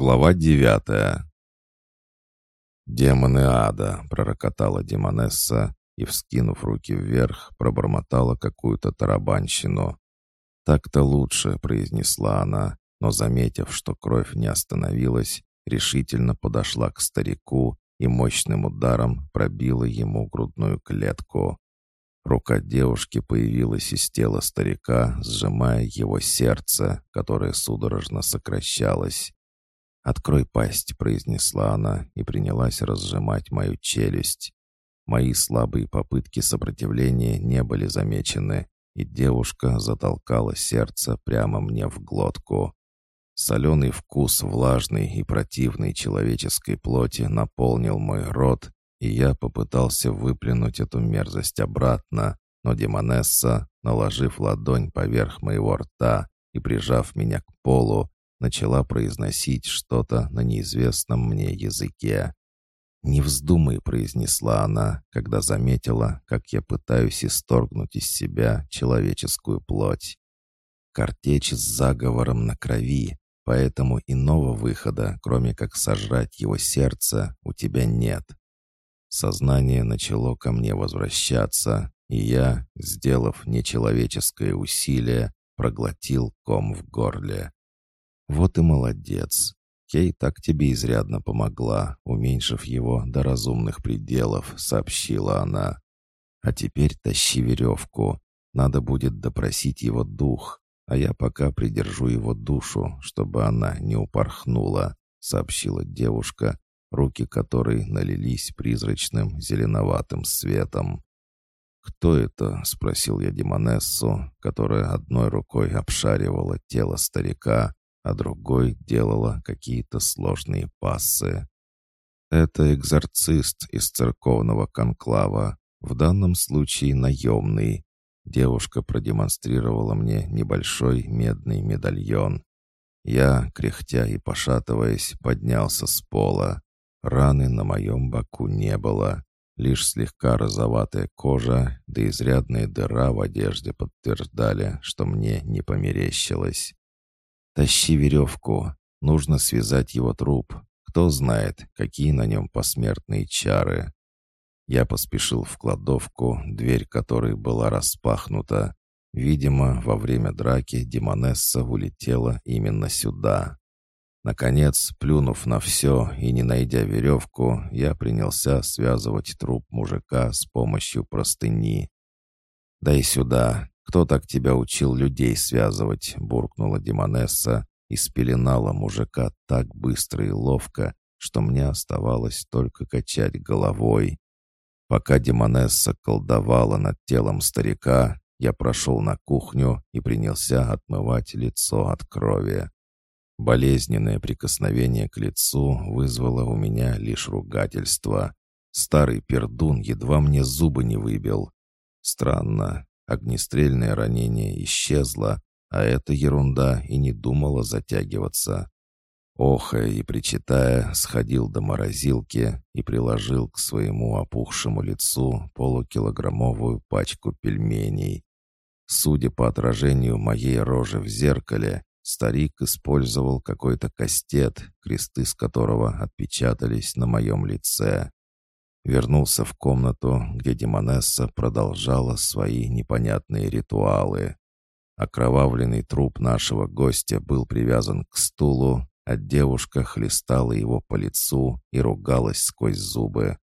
Глава девятая. «Демоны ада!» — пророкотала Демонесса и, вскинув руки вверх, пробормотала какую-то тарабанщину. «Так-то лучше», — произнесла она, но, заметив, что кровь не остановилась, решительно подошла к старику и мощным ударом пробила ему грудную клетку. Рука девушки появилась из тела старика, сжимая его сердце, которое судорожно сокращалось. «Открой пасть», — произнесла она и принялась разжимать мою челюсть. Мои слабые попытки сопротивления не были замечены, и девушка затолкала сердце прямо мне в глотку. Соленый вкус влажной и противной человеческой плоти наполнил мой рот, и я попытался выплюнуть эту мерзость обратно, но Демонесса, наложив ладонь поверх моего рта и прижав меня к полу, начала произносить что-то на неизвестном мне языке. «Не вздумай», — произнесла она, когда заметила, как я пытаюсь исторгнуть из себя человеческую плоть. Картечь с заговором на крови, поэтому иного выхода, кроме как сожрать его сердце, у тебя нет. Сознание начало ко мне возвращаться, и я, сделав нечеловеческое усилие, проглотил ком в горле. «Вот и молодец. Кей так тебе изрядно помогла, уменьшив его до разумных пределов», — сообщила она. «А теперь тащи веревку. Надо будет допросить его дух, а я пока придержу его душу, чтобы она не упорхнула», — сообщила девушка, руки которой налились призрачным зеленоватым светом. «Кто это?» — спросил я Демонессу, которая одной рукой обшаривала тело старика, а другой делала какие-то сложные пассы. Это экзорцист из церковного конклава, в данном случае наемный. Девушка продемонстрировала мне небольшой медный медальон. Я, кряхтя и пошатываясь, поднялся с пола. Раны на моем боку не было. Лишь слегка розоватая кожа да изрядная дыра в одежде подтверждали, что мне не померещилось. «Тащи веревку. Нужно связать его труп. Кто знает, какие на нем посмертные чары». Я поспешил в кладовку, дверь которой была распахнута. Видимо, во время драки Демонесса улетела именно сюда. Наконец, плюнув на все и не найдя веревку, я принялся связывать труп мужика с помощью простыни. «Дай сюда. «Кто так тебя учил людей связывать?» — буркнула Демонесса и спеленала мужика так быстро и ловко, что мне оставалось только качать головой. Пока Демонесса колдовала над телом старика, я прошел на кухню и принялся отмывать лицо от крови. Болезненное прикосновение к лицу вызвало у меня лишь ругательство. Старый пердун едва мне зубы не выбил. Странно, Огнестрельное ранение исчезло, а эта ерунда и не думала затягиваться. Охая и причитая, сходил до морозилки и приложил к своему опухшему лицу полукилограммовую пачку пельменей. Судя по отражению моей рожи в зеркале, старик использовал какой-то кастет, кресты с которого отпечатались на моем лице. Вернулся в комнату, где Демонесса продолжала свои непонятные ритуалы. Окровавленный труп нашего гостя был привязан к стулу, а девушка хлестала его по лицу и ругалась сквозь зубы.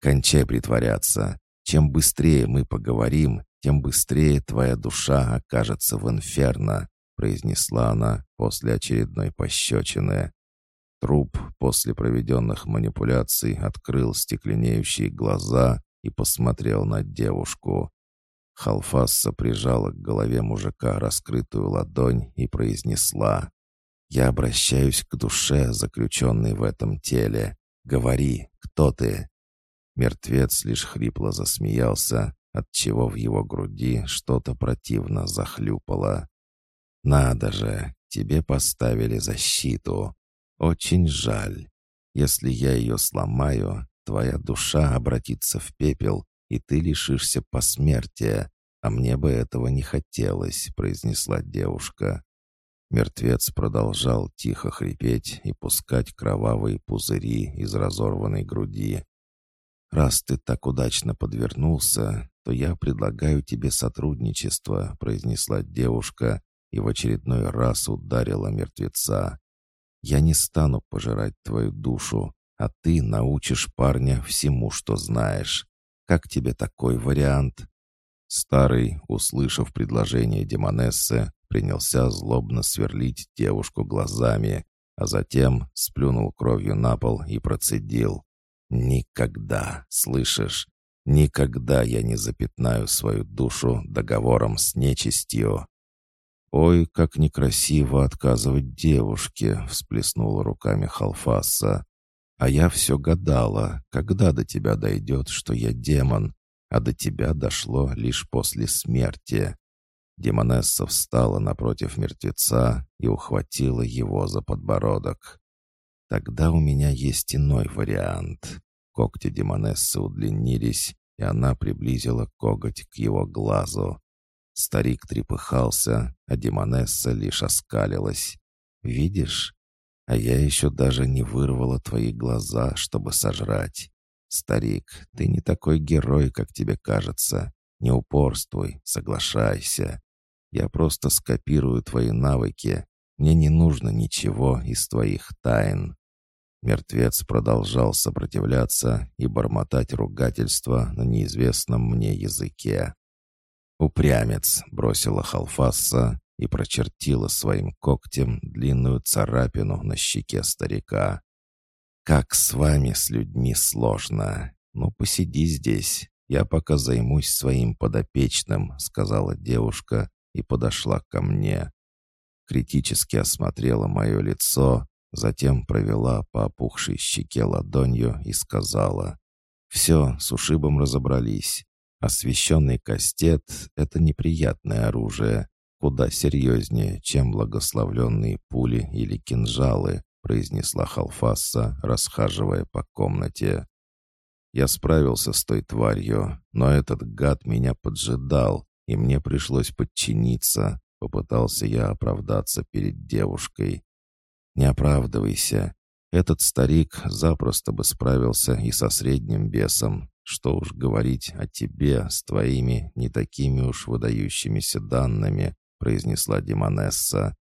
«Кончай притворяться. Чем быстрее мы поговорим, тем быстрее твоя душа окажется в инферно», произнесла она после очередной пощечины. Труп после проведенных манипуляций открыл стекленеющие глаза и посмотрел на девушку. Халфасса прижала к голове мужика раскрытую ладонь и произнесла «Я обращаюсь к душе, заключенной в этом теле. Говори, кто ты?» Мертвец лишь хрипло засмеялся, отчего в его груди что-то противно захлюпало. «Надо же, тебе поставили защиту. Очень жаль. Если я ее сломаю, твоя душа обратится в пепел, и ты лишишься посмертия, а мне бы этого не хотелось», — произнесла девушка. Мертвец продолжал тихо хрипеть и пускать кровавые пузыри из разорванной груди. «Раз ты так удачно подвернулся, то я предлагаю тебе сотрудничество», произнесла девушка и в очередной раз ударила мертвеца. «Я не стану пожирать твою душу, а ты научишь парня всему, что знаешь. Как тебе такой вариант?» Старый, услышав предложение Демонессы, принялся злобно сверлить девушку глазами, а затем сплюнул кровью на пол и процедил. «Никогда, слышишь, никогда я не запятнаю свою душу договором с нечистью». «Ой, как некрасиво отказывать девушке!» — всплеснула руками Халфаса. «А я все гадала, когда до тебя дойдет, что я демон, а до тебя дошло лишь после смерти». Демонесса встала напротив мертвеца и ухватила его за подбородок. «Тогда у меня есть иной вариант». Когти Демонессы удлинились, и она приблизила коготь к его глазу. Старик трепыхался, а Демонесса лишь оскалилась. «Видишь? А я еще даже не вырвала твои глаза, чтобы сожрать. Старик, ты не такой герой, как тебе кажется. Не упорствуй, соглашайся. Я просто скопирую твои навыки. Мне не нужно ничего из твоих тайн». Мертвец продолжал сопротивляться и бормотать ругательства на неизвестном мне языке. «Упрямец!» — бросила Халфасса и прочертила своим когтем длинную царапину на щеке старика. «Как с вами, с людьми, сложно. Ну, посиди здесь, я пока займусь своим подопечным», — сказала девушка и подошла ко мне. Критически осмотрела мое лицо, затем провела по опухшей щеке ладонью и сказала, «Все, с ушибом разобрались. Освященный кастет — это неприятное оружие, куда серьезнее, чем благословленные пули или кинжалы», произнесла Халфасса, расхаживая по комнате. Я справился с той тварью, но этот гад меня поджидал, и мне пришлось подчиниться. Попытался я оправдаться перед девушкой. Не оправдывайся. Этот старик запросто бы справился и со средним бесом. Что уж говорить о тебе с твоими не такими уж выдающимися данными, произнесла Демонесса.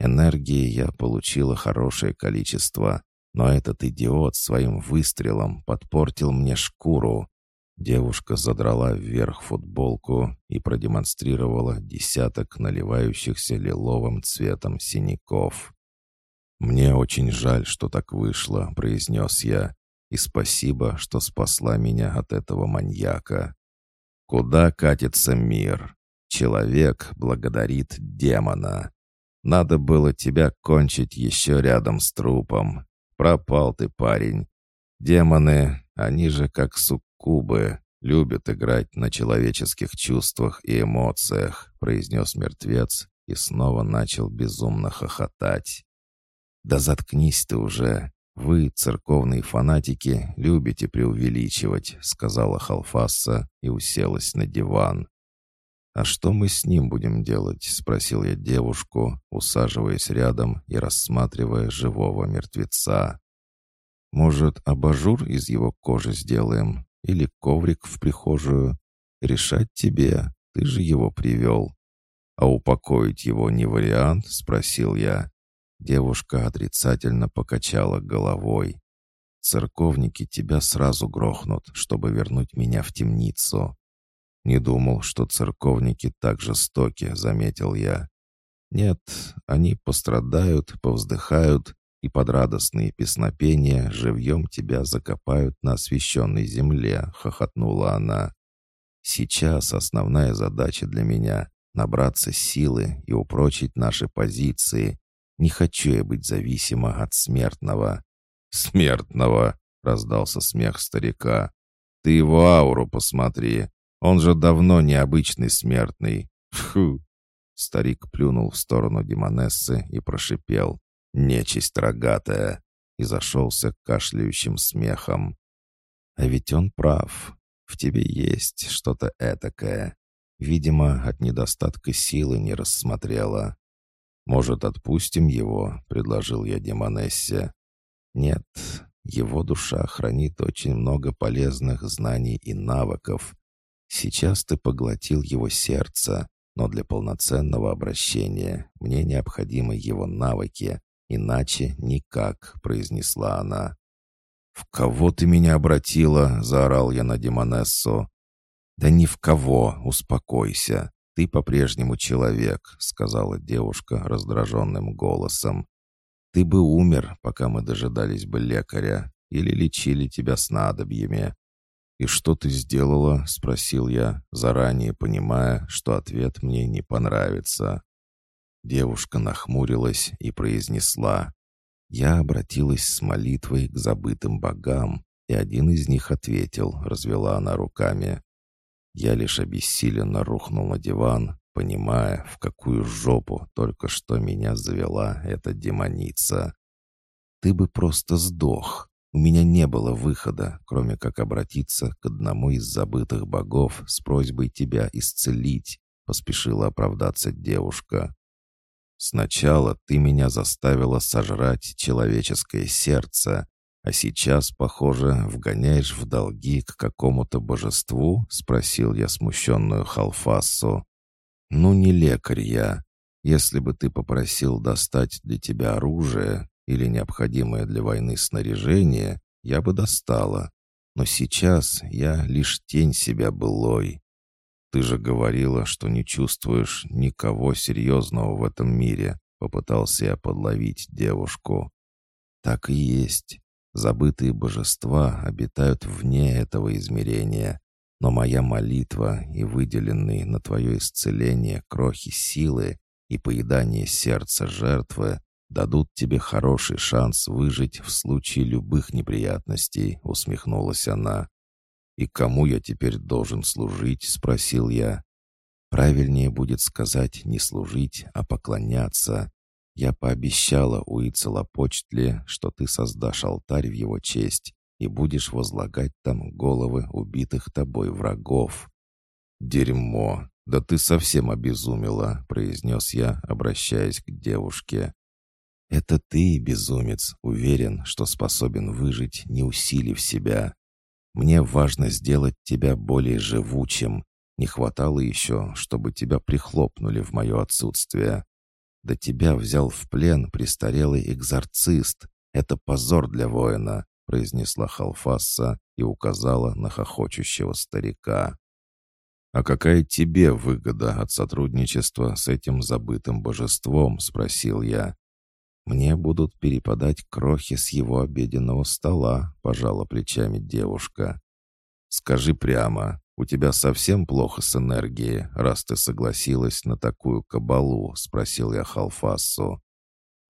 Энергии я получила хорошее количество, но этот идиот своим выстрелом подпортил мне шкуру. Девушка задрала вверх футболку и продемонстрировала десяток наливающихся лиловым цветом синяков. «Мне очень жаль, что так вышло», — произнес я, «и спасибо, что спасла меня от этого маньяка». «Куда катится мир? Человек благодарит демона. Надо было тебя кончить еще рядом с трупом. Пропал ты, парень. Демоны, они же как сук Кубы любят играть на человеческих чувствах и эмоциях», произнес мертвец и снова начал безумно хохотать. «Да заткнись ты уже! Вы, церковные фанатики, любите преувеличивать», сказала Халфасса и уселась на диван. «А что мы с ним будем делать?» — спросил я девушку, усаживаясь рядом и рассматривая живого мертвеца. «Может, абажур из его кожи сделаем? или коврик в прихожую. Решать тебе, ты же его привел. А упокоить его не вариант, спросил я. Девушка отрицательно покачала головой. Церковники тебя сразу грохнут, чтобы вернуть меня в темницу. Не думал, что церковники так жестоки, заметил я. Нет, они пострадают, повздыхают и под радостные песнопения живьем тебя закопают на освященной земле», — хохотнула она. «Сейчас основная задача для меня — набраться силы и упрочить наши позиции. Не хочу я быть зависима от смертного». «Смертного!» — раздался смех старика. «Ты его ауру посмотри. Он же давно необычный смертный. Фу!» Старик плюнул в сторону Демонессы и прошипел нечисть рогатая!» и зашелся кашляющим смехом. «А ведь он прав. В тебе есть что-то этакое. Видимо, от недостатка силы не рассмотрела. «Может, отпустим его?» — предложил я Демонессе. «Нет, его душа хранит очень много полезных знаний и навыков. Сейчас ты поглотил его сердце, но для полноценного обращения мне необходимы его навыки, иначе никак», — произнесла она. «В кого ты меня обратила?» — заорал я на Демонессу. «Да ни в кого, успокойся. Ты по-прежнему человек», — сказала девушка раздраженным голосом. «Ты бы умер, пока мы дожидались бы лекаря, или лечили тебя снадобьями». «И что ты сделала?» — спросил я, заранее понимая, что ответ мне не понравится. Девушка нахмурилась и произнесла. Я обратилась с молитвой к забытым богам, и один из них ответил, развела она руками. Я лишь обессиленно рухнул на диван, понимая, в какую жопу только что меня завела эта демоница. «Ты бы просто сдох. У меня не было выхода, кроме как обратиться к одному из забытых богов с просьбой тебя исцелить», — поспешила оправдаться девушка. Сначала ты меня заставила сожрать человеческое сердце, а сейчас, похоже, вгоняешь в долги к какому-то божеству?» — спросил я смущенную Халфассу. «Ну, не лекарь я. Если бы ты попросил достать для тебя оружие или необходимое для войны снаряжение, я бы достала. Но сейчас я лишь тень себя былой. «Ты же говорила, что не чувствуешь никого серьезного в этом мире», — попытался я подловить девушку. «Так и есть. Забытые божества обитают вне этого измерения, но моя молитва и выделенные на твое исцеление крохи силы и поедание сердца жертвы дадут тебе хороший шанс выжить в случае любых неприятностей», — усмехнулась она. «И кому я теперь должен служить?» — спросил я. «Правильнее будет сказать не служить, а поклоняться. Я пообещала Уицелопочтле, что ты создашь алтарь в его честь и будешь возлагать там головы убитых тобой врагов». «Дерьмо! Да ты совсем обезумела!» — произнес я, обращаясь к девушке. «Это ты, безумец, уверен, что способен выжить, не усилив себя. Мне важно сделать тебя более живучим. Не хватало еще, чтобы тебя прихлопнули в мое отсутствие. Да тебя взял в плен престарелый экзорцист. Это позор для воина», — произнесла Халфасса и указала на хохочущего старика. «А какая тебе выгода от сотрудничества с этим забытым божеством?» — спросил я. «Мне будут перепадать крохи с его обеденного стола», — пожала плечами девушка. «Скажи прямо, у тебя совсем плохо с энергией, раз ты согласилась на такую кабалу?» — спросил я Халфасу.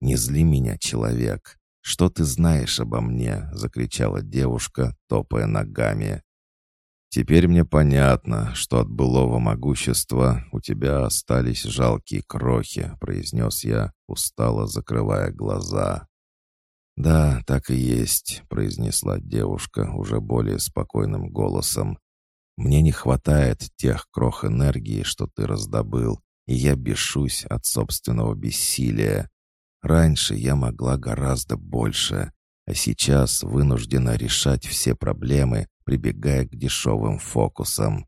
«Не зли меня, человек. Что ты знаешь обо мне?» — закричала девушка, топая ногами. «Теперь мне понятно, что от былого могущества у тебя остались жалкие крохи», — произнес я, устало закрывая глаза. «Да, так и есть», — произнесла девушка уже более спокойным голосом. «Мне не хватает тех крох энергии, что ты раздобыл, и я бешусь от собственного бессилия. Раньше я могла гораздо больше, а сейчас вынуждена решать все проблемы, прибегая к дешевым фокусам.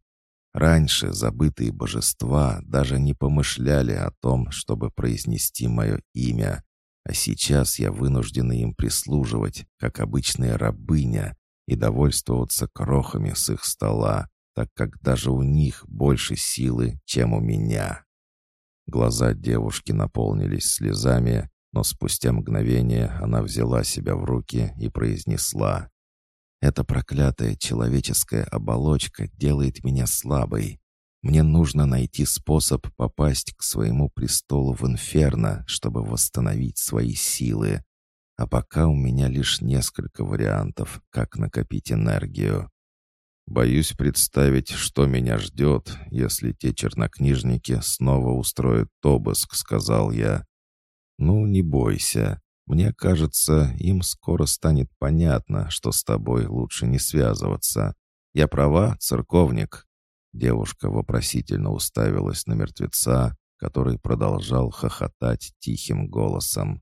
Раньше забытые божества даже не помышляли о том, чтобы произнести мое имя, а сейчас я вынуждена им прислуживать, как обычная рабыня, и довольствоваться крохами с их стола, так как даже у них больше силы, чем у меня. Глаза девушки наполнились слезами, но спустя мгновение она взяла себя в руки и произнесла эта проклятая человеческая оболочка делает меня слабой. Мне нужно найти способ попасть к своему престолу в инферно, чтобы восстановить свои силы. А пока у меня лишь несколько вариантов, как накопить энергию. Боюсь представить, что меня ждет, если те чернокнижники снова устроят обыск, сказал я. Ну, не бойся. Мне кажется, им скоро станет понятно, что с тобой лучше не связываться. Я права, церковник?» Девушка вопросительно уставилась на мертвеца, который продолжал хохотать тихим голосом.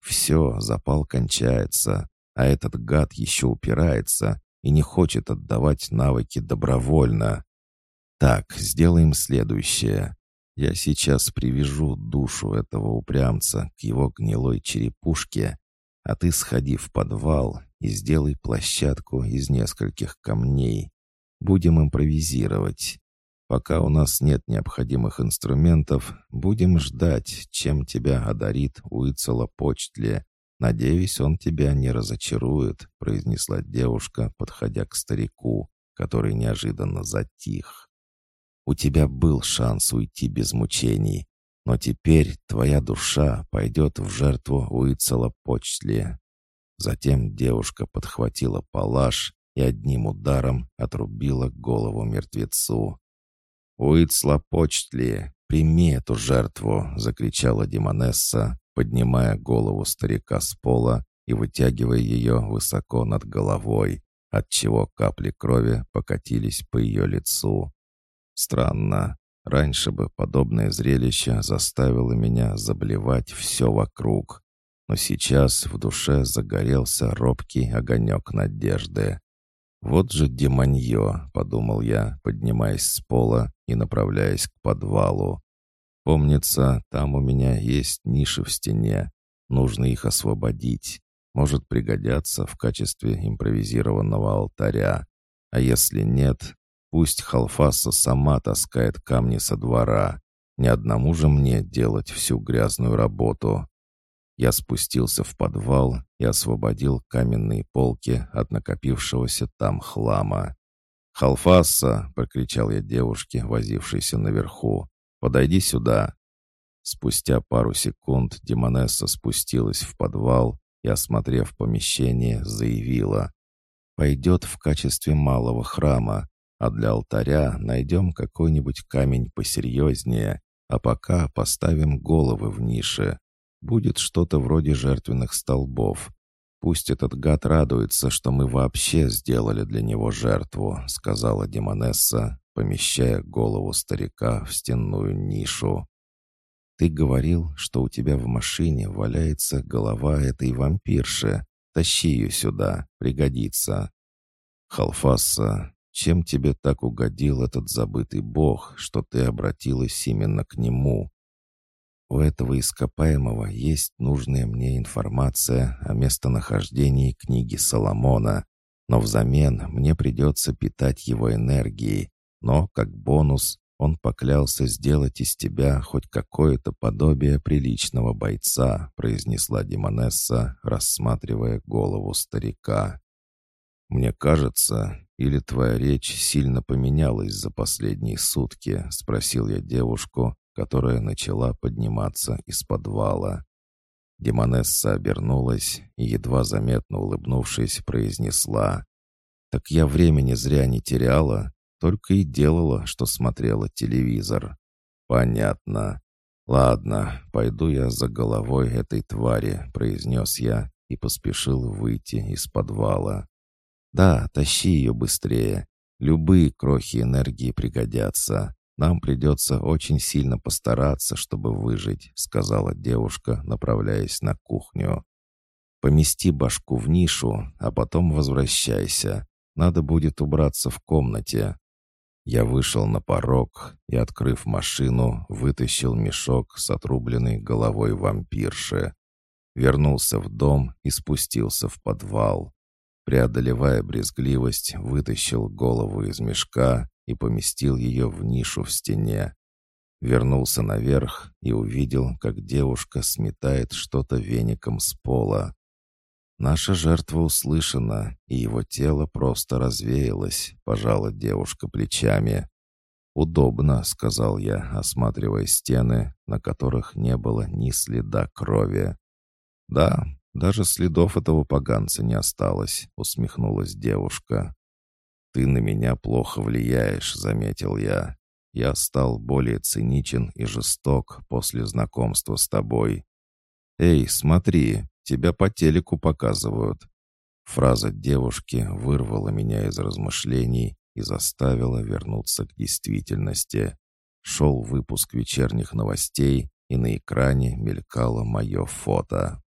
«Все, запал кончается, а этот гад еще упирается и не хочет отдавать навыки добровольно. Так, сделаем следующее. Я сейчас привяжу душу этого упрямца к его гнилой черепушке, а ты сходи в подвал и сделай площадку из нескольких камней. Будем импровизировать. Пока у нас нет необходимых инструментов, будем ждать, чем тебя одарит Уицела Почтли. Надеюсь, он тебя не разочарует», — произнесла девушка, подходя к старику, который неожиданно затих. «У тебя был шанс уйти без мучений, но теперь твоя душа пойдет в жертву Уицела Почтли». Затем девушка подхватила палаш и одним ударом отрубила голову мертвецу. «Уицла Почтли, прими эту жертву!» — закричала Демонесса, поднимая голову старика с пола и вытягивая ее высоко над головой, отчего капли крови покатились по ее лицу. Странно, раньше бы подобное зрелище заставило меня заблевать все вокруг, но сейчас в душе загорелся робкий огонек надежды. «Вот же демонье», — подумал я, поднимаясь с пола и направляясь к подвалу. Помнится, там у меня есть ниши в стене. Нужно их освободить. Может пригодятся в качестве импровизированного алтаря. А если нет, пусть Халфаса сама таскает камни со двора. Не одному же мне делать всю грязную работу. Я спустился в подвал и освободил каменные полки от накопившегося там хлама. «Халфаса!» — прокричал я девушке, возившейся наверху. Подойди сюда». Спустя пару секунд Демонесса спустилась в подвал и, осмотрев помещение, заявила. «Пойдет в качестве малого храма, а для алтаря найдем какой-нибудь камень посерьезнее, а пока поставим головы в нише. Будет что-то вроде жертвенных столбов. Пусть этот гад радуется, что мы вообще сделали для него жертву», — сказала Демонесса, помещая голову старика в стенную нишу. «Ты говорил, что у тебя в машине валяется голова этой вампирши. Тащи ее сюда, пригодится». «Халфаса, чем тебе так угодил этот забытый бог, что ты обратилась именно к нему?» У этого ископаемого есть нужная мне информация о местонахождении книги Соломона, но взамен мне придется питать его энергией, но, как бонус, он поклялся сделать из тебя хоть какое-то подобие приличного бойца», произнесла Демонесса, рассматривая голову старика. «Мне кажется, или твоя речь сильно поменялась за последние сутки?» — спросил я девушку, которая начала подниматься из подвала. Демонесса обернулась и, едва заметно улыбнувшись, произнесла. «Так я времени зря не теряла. Только и делала, что смотрела телевизор. Понятно. Ладно, пойду я за головой этой твари, произнес я и поспешил выйти из подвала. Да, тащи ее быстрее. Любые крохи энергии пригодятся. Нам придется очень сильно постараться, чтобы выжить», — сказала девушка, направляясь на кухню. «Помести башку в нишу, а потом возвращайся. Надо будет убраться в комнате. Я вышел на порог и, открыв машину, вытащил мешок с отрубленной головой вампирши. Вернулся в дом и спустился в подвал. Преодолевая брезгливость, вытащил голову из мешка и поместил ее в нишу в стене. Вернулся наверх и увидел, как девушка сметает что-то веником с пола. Наша жертва услышана, и его тело просто развеялось, пожала девушка плечами. «Удобно», — сказал я, осматривая стены, на которых не было ни следа крови. «Да, даже следов этого поганца не осталось», — усмехнулась девушка. «Ты на меня плохо влияешь», — заметил я. «Я стал более циничен и жесток после знакомства с тобой». «Эй, смотри, Тебя по телеку показывают». Фраза девушки вырвала меня из размышлений и заставила вернуться к действительности. Шел выпуск вечерних новостей, и на экране мелькало мое фото.